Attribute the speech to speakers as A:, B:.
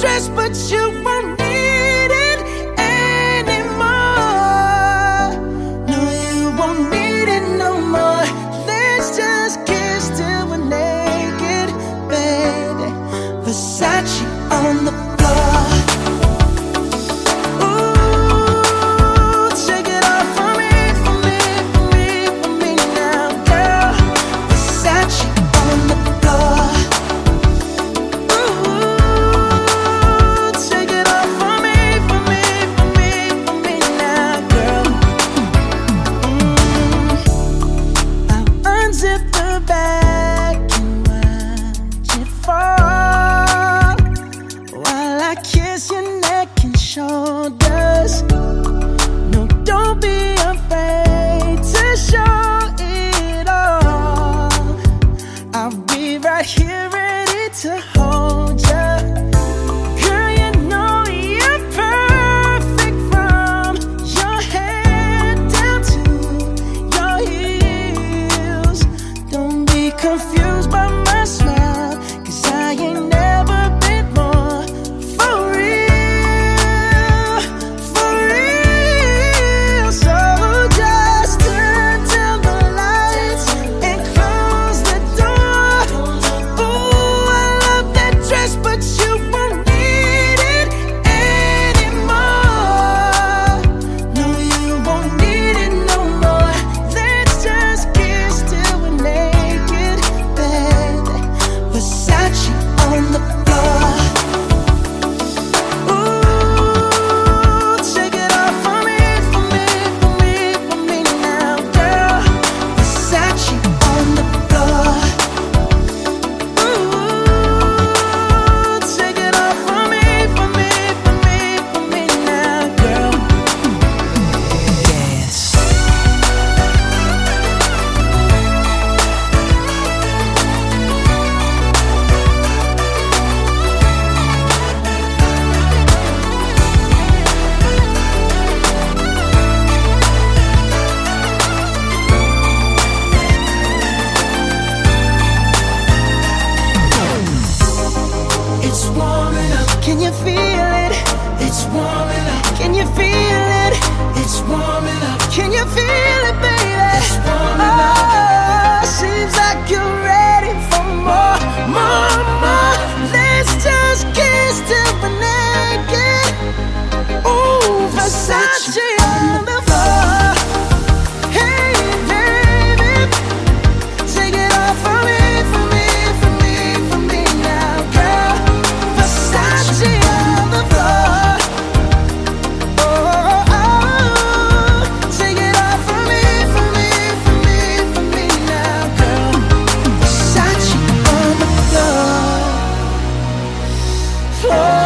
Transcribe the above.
A: dress, but you won't need it anymore. No, you won't need it no more. Let's just kiss till we're naked, baby. Versace on the No, don't be afraid to show it all. I'll be right here. you feel it? It's warming up. Can you feel it, baby? 错。